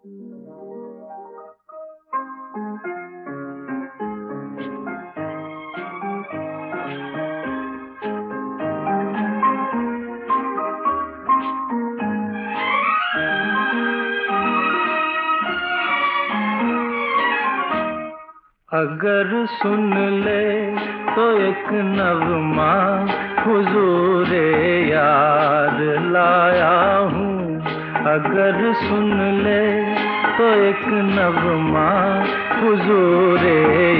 अगर सुन ले तो एक नगमा हुजूर यार लाया हूँ। अगर सुन ले तो एक नगमा हुजूर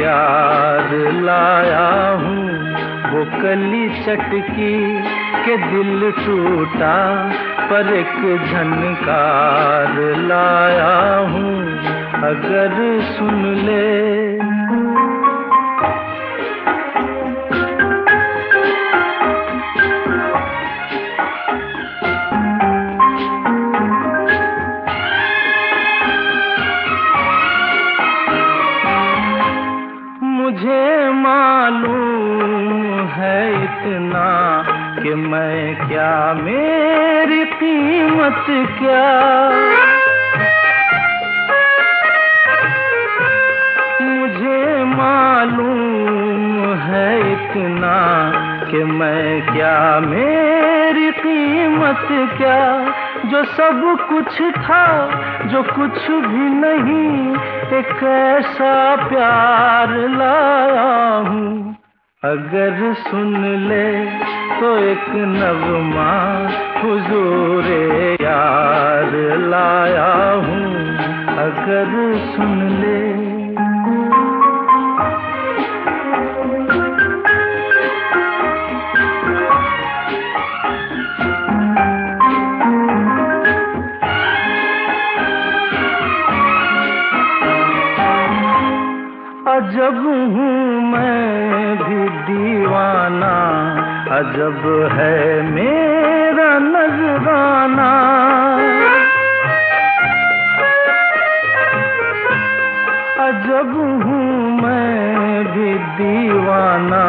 यार लाया हूँ। वो कली चटकी के दिल टूटा पर एक झनकार लाया हूँ। अगर सुन ले इतना कि मैं क्या, मेरी कीमत क्या? मुझे मालूम है इतना कि मैं क्या, मेरी कीमत क्या? जो सब कुछ था, जो कुछ भी नहीं, एक ऐसा प्यार लाया अगर सुन ले तो एक नगमा हुजूर यार लाया हूँ। अगर सुन ले अजब हूँ मैं भी दीवाना। अजब है मेरा नजराना। अजब हूँ मैं भी दीवाना।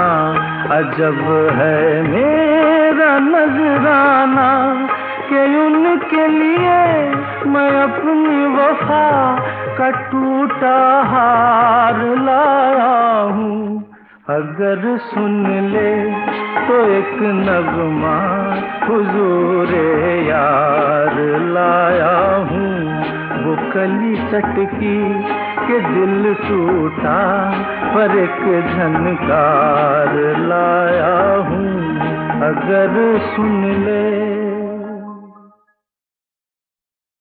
अजब है मेरा नजराना के उनके लिए मैं अपनी वफा टूटा हार लाया हूँ अगर सुन ले तो एक नगमा हुजूर यार लाया हूँ। वो कली चटकी के दिल टूटा, पर एक झनकार लाया हूँ। अगर सुन ले